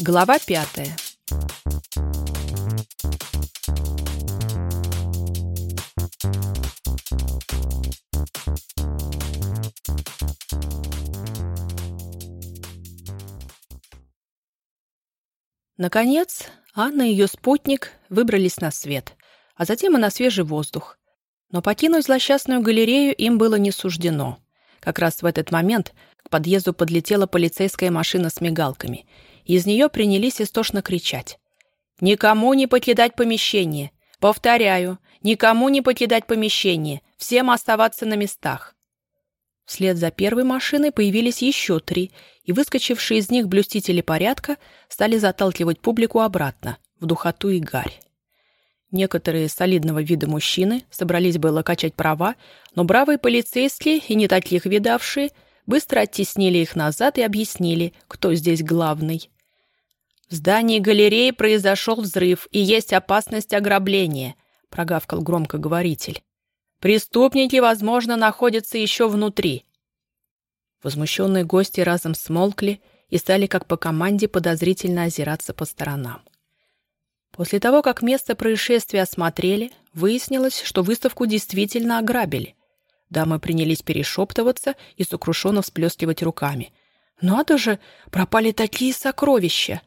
Глава пятая. Наконец, Анна и ее спутник выбрались на свет, а затем и на свежий воздух. Но покинуть злосчастную галерею им было не суждено. Как раз в этот момент к подъезду подлетела полицейская машина с мигалками. Из нее принялись истошно кричать. «Никому не покидать помещение! Повторяю, никому не покидать помещение! Всем оставаться на местах!» Вслед за первой машиной появились еще три, и выскочившие из них блюстители порядка стали заталкивать публику обратно, в духоту и гарь. Некоторые солидного вида мужчины собрались было качать права, но бравые полицейские и не таких видавшие быстро оттеснили их назад и объяснили, кто здесь главный. «В здании галереи произошел взрыв, и есть опасность ограбления», — прогавкал громкоговоритель. «Преступники, возможно, находятся еще внутри». Возмущенные гости разом смолкли и стали как по команде подозрительно озираться по сторонам. После того, как место происшествия осмотрели, выяснилось, что выставку действительно ограбили. Дамы принялись перешептываться и сокрушенно всплескивать руками. «Надо же, пропали такие сокровища!»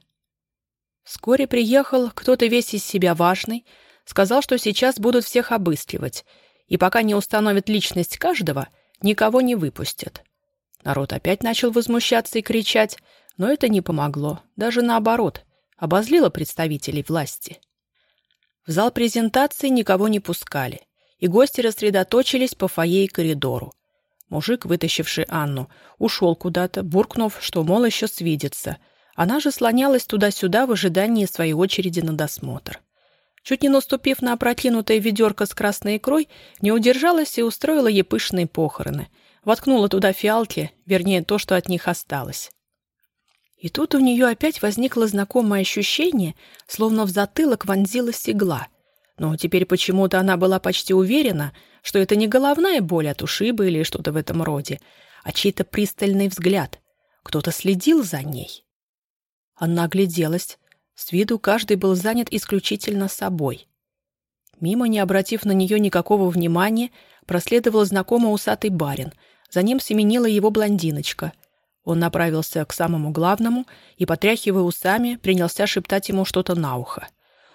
Вскоре приехал кто-то весь из себя важный, сказал, что сейчас будут всех обыскивать, и пока не установят личность каждого, никого не выпустят. Народ опять начал возмущаться и кричать, но это не помогло, даже наоборот — обозлила представителей власти. В зал презентации никого не пускали, и гости рассредоточились по фойе и коридору. Мужик, вытащивший Анну, ушел куда-то, буркнув, что, мол, еще свидится. Она же слонялась туда-сюда в ожидании своей очереди на досмотр. Чуть не наступив на опрокинутое ведерко с красной икрой, не удержалась и устроила ей пышные похороны. Воткнула туда фиалки, вернее, то, что от них осталось. И тут у нее опять возникло знакомое ощущение, словно в затылок вонзилась игла. Но теперь почему-то она была почти уверена, что это не головная боль от ушиба или что-то в этом роде, а чей-то пристальный взгляд. Кто-то следил за ней. Она огляделась. С виду каждый был занят исключительно собой. Мимо, не обратив на нее никакого внимания, проследовал знакомый усатый барин. За ним семенила его блондиночка — он направился к самому главному и, потряхивая усами, принялся шептать ему что-то на ухо.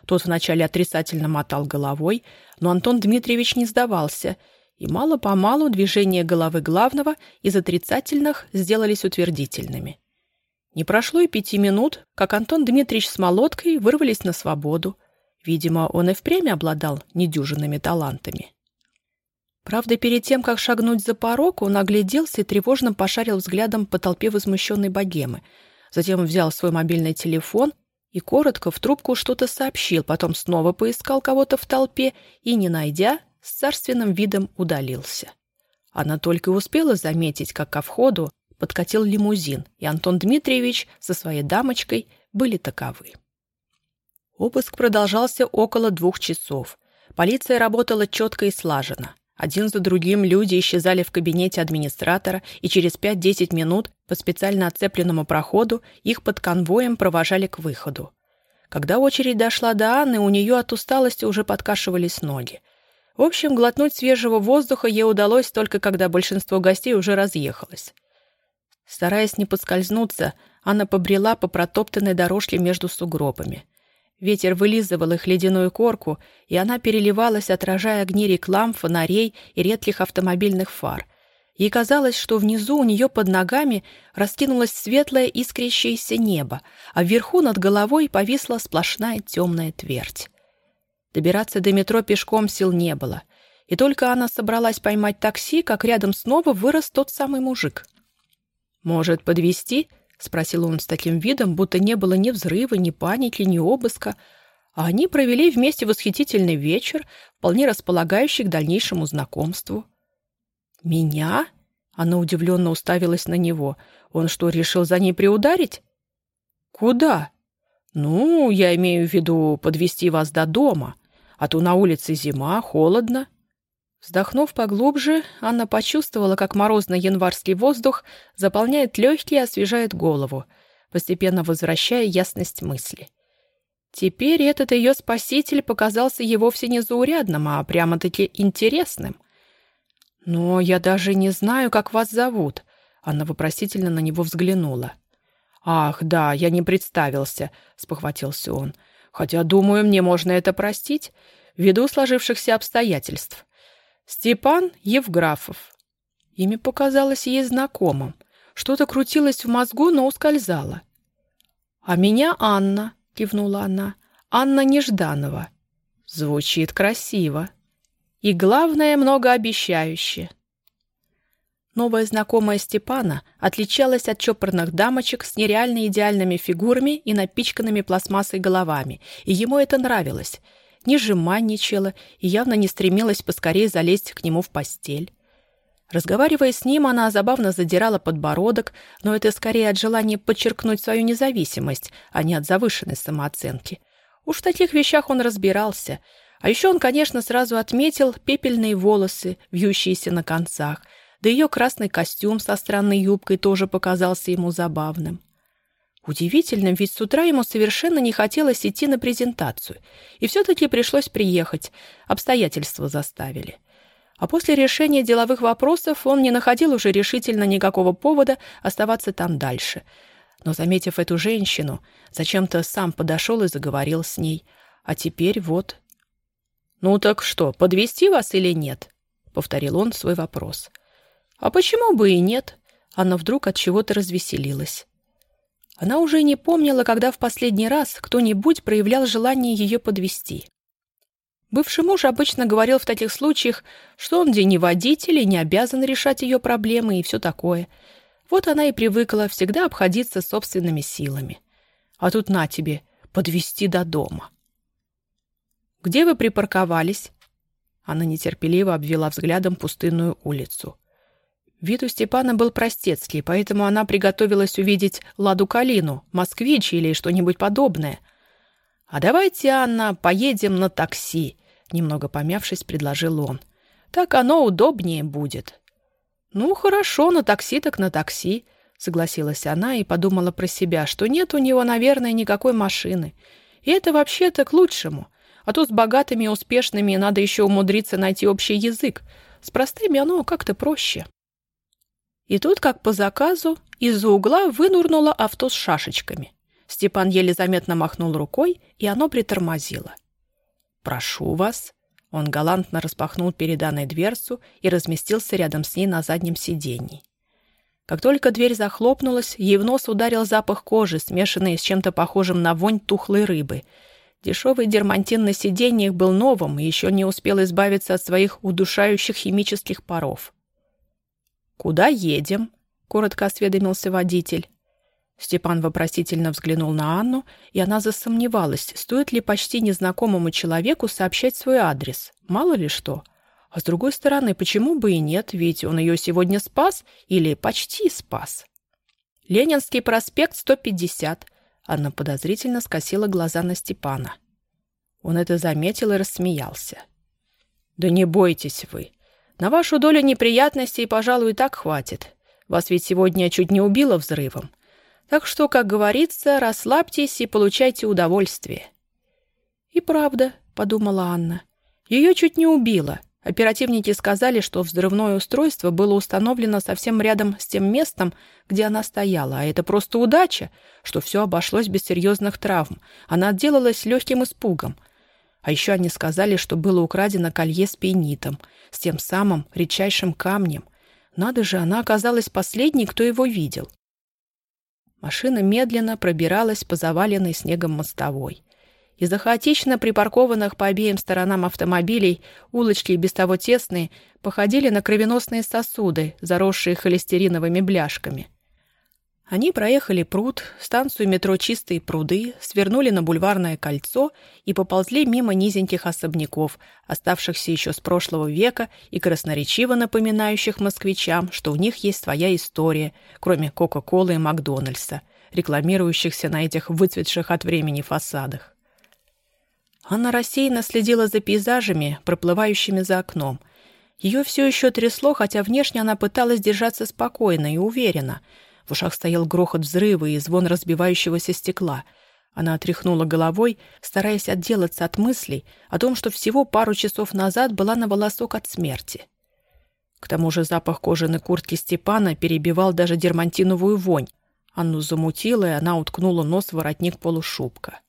Тот вначале отрицательно мотал головой, но Антон Дмитриевич не сдавался, и мало-помалу движения головы главного из отрицательных сделались утвердительными. Не прошло и пяти минут, как Антон Дмитриевич с Молоткой вырвались на свободу. Видимо, он и впрямь обладал недюжинными талантами. Правда, перед тем, как шагнуть за порог, он огляделся и тревожно пошарил взглядом по толпе возмущенной богемы. Затем взял свой мобильный телефон и коротко в трубку что-то сообщил, потом снова поискал кого-то в толпе и, не найдя, с царственным видом удалился. Она только успела заметить, как ко входу подкатил лимузин, и Антон Дмитриевич со своей дамочкой были таковы. Обыск продолжался около двух часов. Полиция работала четко и слаженно. Один за другим люди исчезали в кабинете администратора, и через 5-10 минут по специально отцепленному проходу их под конвоем провожали к выходу. Когда очередь дошла до Анны, у нее от усталости уже подкашивались ноги. В общем, глотнуть свежего воздуха ей удалось только когда большинство гостей уже разъехалось. Стараясь не подскользнуться, Анна побрела по протоптанной дорожке между сугробами. Ветер вылизывал их ледяную корку, и она переливалась, отражая огни реклам, фонарей и редких автомобильных фар. Ей казалось, что внизу у нее под ногами раскинулось светлое искрящееся небо, а вверху над головой повисла сплошная темная твердь. Добираться до метро пешком сил не было, и только она собралась поймать такси, как рядом снова вырос тот самый мужик. «Может, подвезти?» — спросил он с таким видом, будто не было ни взрыва, ни паники, ни обыска, а они провели вместе восхитительный вечер, вполне располагающий к дальнейшему знакомству. «Меня?» — она удивленно уставилась на него. «Он что, решил за ней приударить?» «Куда?» «Ну, я имею в виду подвести вас до дома, а то на улице зима, холодно». Вздохнув поглубже, Анна почувствовала, как морозный январский воздух заполняет легкие и освежает голову. постепенно возвращая ясность мысли. Теперь этот ее спаситель показался ей вовсе не заурядным, а прямо-таки интересным. «Но я даже не знаю, как вас зовут», — она вопросительно на него взглянула. «Ах, да, я не представился», — спохватился он. «Хотя, думаю, мне можно это простить, ввиду сложившихся обстоятельств. Степан Евграфов». Имя показалось ей знакомым. Что-то крутилось в мозгу, но ускользало. «А меня Анна», — кивнула она. «Анна Нежданова». Звучит красиво. И, главное, многообещающе. Новая знакомая Степана отличалась от чопорных дамочек с нереально идеальными фигурами и напичканными пластмассой головами, и ему это нравилось. Не жеманничала и явно не стремилась поскорее залезть к нему в постель. Разговаривая с ним, она забавно задирала подбородок, но это скорее от желания подчеркнуть свою независимость, а не от завышенной самооценки. Уж в таких вещах он разбирался. А еще он, конечно, сразу отметил пепельные волосы, вьющиеся на концах — да ее красный костюм со странной юбкой тоже показался ему забавным. Удивительно, ведь с утра ему совершенно не хотелось идти на презентацию, и все-таки пришлось приехать, обстоятельства заставили. А после решения деловых вопросов он не находил уже решительно никакого повода оставаться там дальше. Но, заметив эту женщину, зачем-то сам подошел и заговорил с ней. А теперь вот... «Ну так что, подвести вас или нет?» — повторил он свой вопрос. — а почему бы и нет? Она вдруг от чего-то развеселилась. Она уже не помнила, когда в последний раз кто-нибудь проявлял желание ее подвести. Бывший муж обычно говорил в таких случаях, что он где не водитель и не обязан решать ее проблемы и все такое. Вот она и привыкла всегда обходиться собственными силами. А тут на тебе, подвести до дома. «Где вы припарковались?» Она нетерпеливо обвела взглядом пустынную улицу. Вид у Степана был простецкий, поэтому она приготовилась увидеть Ладу Калину, москвич или что-нибудь подобное. «А давайте, Анна, поедем на такси», — немного помявшись, предложил он. «Так оно удобнее будет». «Ну, хорошо, на такси так на такси», — согласилась она и подумала про себя, что нет у него, наверное, никакой машины. И это вообще-то к лучшему. А то с богатыми и успешными надо еще умудриться найти общий язык. С простыми оно как-то проще. И тут, как по заказу, из-за угла вынурнуло авто с шашечками. Степан еле заметно махнул рукой, и оно притормозило. «Прошу вас». Он галантно распахнул перед Анной дверцу и разместился рядом с ней на заднем сиденье. Как только дверь захлопнулась, ей в нос ударил запах кожи, смешанный с чем-то похожим на вонь тухлой рыбы. Дешевый дермантин на сиденьях был новым и еще не успел избавиться от своих удушающих химических паров. «Куда едем?» — коротко осведомился водитель. Степан вопросительно взглянул на Анну, и она засомневалась, стоит ли почти незнакомому человеку сообщать свой адрес. Мало ли что. А с другой стороны, почему бы и нет, ведь он ее сегодня спас или почти спас. «Ленинский проспект, 150». Анна подозрительно скосила глаза на Степана. Он это заметил и рассмеялся. «Да не бойтесь вы. На вашу долю неприятностей, пожалуй, так хватит. Вас ведь сегодня чуть не убило взрывом. Так что, как говорится, расслабьтесь и получайте удовольствие». «И правда», — подумала Анна, — «ее чуть не убило. Оперативники сказали, что взрывное устройство было установлено совсем рядом с тем местом, где она стояла, а это просто удача, что все обошлось без серьезных травм. Она отделалась легким испугом. А еще они сказали, что было украдено колье с пейнитом, с тем самым редчайшим камнем. Надо же, она оказалась последней, кто его видел. Машина медленно пробиралась по заваленной снегом мостовой. Из-за хаотично припаркованных по обеим сторонам автомобилей улочки, без того тесные, походили на кровеносные сосуды, заросшие холестериновыми бляшками. Они проехали пруд, станцию метро «Чистые пруды», свернули на бульварное кольцо и поползли мимо низеньких особняков, оставшихся еще с прошлого века и красноречиво напоминающих москвичам, что у них есть своя история, кроме Кока-Колы и Макдональдса, рекламирующихся на этих выцветших от времени фасадах. Анна рассеянно следила за пейзажами, проплывающими за окном. Ее все еще трясло, хотя внешне она пыталась держаться спокойно и уверенно — В ушах стоял грохот взрыва и звон разбивающегося стекла. Она отряхнула головой, стараясь отделаться от мыслей о том, что всего пару часов назад была на волосок от смерти. К тому же запах кожаной куртки Степана перебивал даже дермантиновую вонь. Анну замутила, и она уткнула нос в воротник полушубка.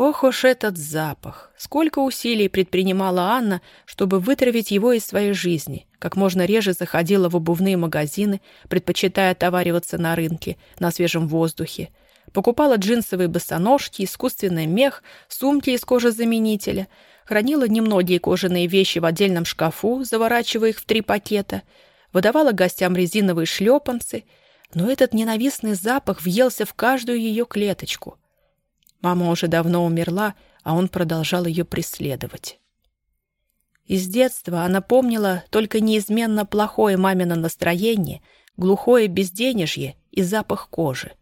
Ох уж этот запах! Сколько усилий предпринимала Анна, чтобы вытравить его из своей жизни. Как можно реже заходила в обувные магазины, предпочитая отовариваться на рынке, на свежем воздухе. Покупала джинсовые босоножки, искусственный мех, сумки из кожезаменителя. Хранила немногие кожаные вещи в отдельном шкафу, заворачивая их в три пакета. Выдавала гостям резиновые шлепанцы. Но этот ненавистный запах въелся в каждую ее клеточку. Мама уже давно умерла, а он продолжал ее преследовать. Из детства она помнила только неизменно плохое мамино настроение, глухое безденежье и запах кожи.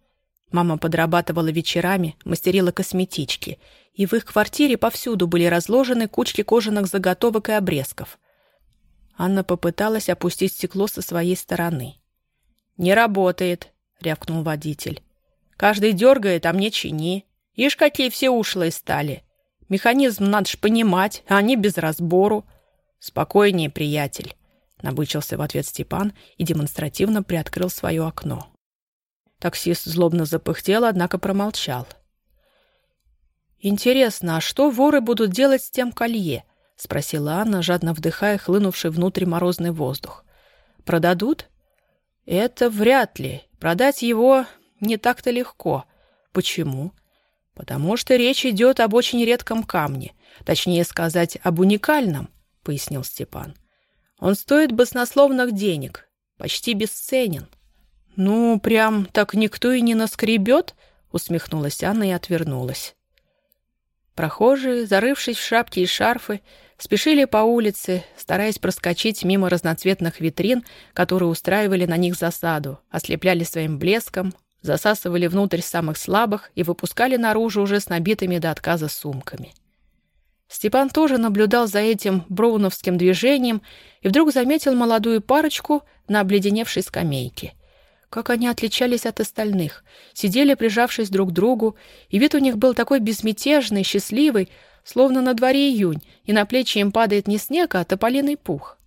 Мама подрабатывала вечерами, мастерила косметички, и в их квартире повсюду были разложены кучки кожаных заготовок и обрезков. Анна попыталась опустить стекло со своей стороны. «Не работает», — рявкнул водитель. «Каждый дергает, а мне чини. Ишь, какие все ушлые стали. Механизм надо ж понимать, а они без разбору. Спокойнее, приятель, набычился в ответ Степан и демонстративно приоткрыл свое окно. Таксист злобно запыхтел, однако промолчал. «Интересно, а что воры будут делать с тем колье?» — спросила Анна, жадно вдыхая хлынувший внутрь морозный воздух. «Продадут?» «Это вряд ли. Продать его не так-то легко. Почему?» «Потому что речь идет об очень редком камне, точнее сказать, об уникальном», — пояснил Степан. «Он стоит баснословных денег, почти бесценен». «Ну, прям так никто и не наскребет?» — усмехнулась Анна и отвернулась. Прохожие, зарывшись в шапки и шарфы, спешили по улице, стараясь проскочить мимо разноцветных витрин, которые устраивали на них засаду, ослепляли своим блеском, засасывали внутрь самых слабых и выпускали наружу уже с набитыми до отказа сумками. Степан тоже наблюдал за этим броуновским движением и вдруг заметил молодую парочку на обледеневшей скамейке. Как они отличались от остальных, сидели, прижавшись друг к другу, и вид у них был такой безмятежный, счастливый, словно на дворе июнь, и на плечи им падает не снег, а тополиный пух.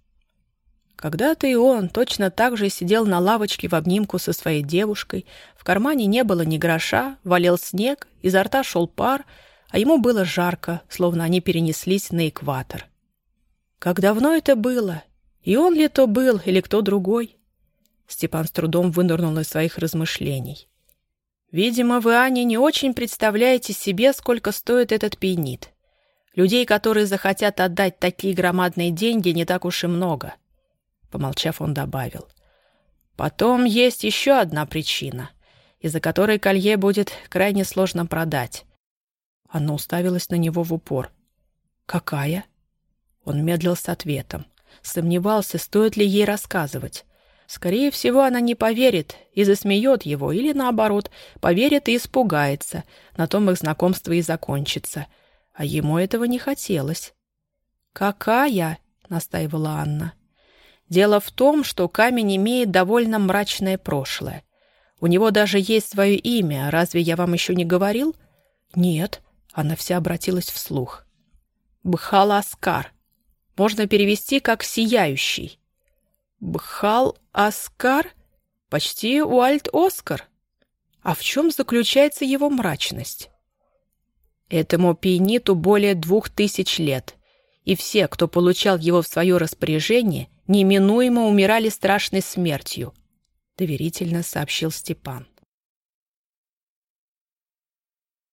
Когда-то и он точно так же сидел на лавочке в обнимку со своей девушкой, в кармане не было ни гроша, валил снег, изо рта шел пар, а ему было жарко, словно они перенеслись на экватор. Как давно это было? И он ли то был, или кто другой? Степан с трудом вынырнул из своих размышлений. «Видимо, вы, Аня, не очень представляете себе, сколько стоит этот пейнит. Людей, которые захотят отдать такие громадные деньги, не так уж и много. Помолчав, он добавил. «Потом есть еще одна причина, из-за которой колье будет крайне сложно продать». Она уставилась на него в упор. «Какая?» Он медлил с ответом. Сомневался, стоит ли ей рассказывать. Скорее всего, она не поверит и засмеет его, или наоборот, поверит и испугается. На том их знакомство и закончится. А ему этого не хотелось. «Какая?» — настаивала Анна. Дело в том, что камень имеет довольно мрачное прошлое. У него даже есть свое имя. Разве я вам еще не говорил? Нет. Она вся обратилась вслух. Бхал-Аскар. Можно перевести как «сияющий». Бхал-Аскар? Почти Уальт-Оскар. А в чем заключается его мрачность? Этому пейниту более двух тысяч лет, и все, кто получал его в свое распоряжение, неминуемо умирали страшной смертью», — доверительно сообщил Степан.